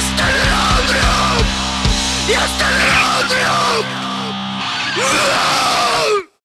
hasta el otro, y hasta.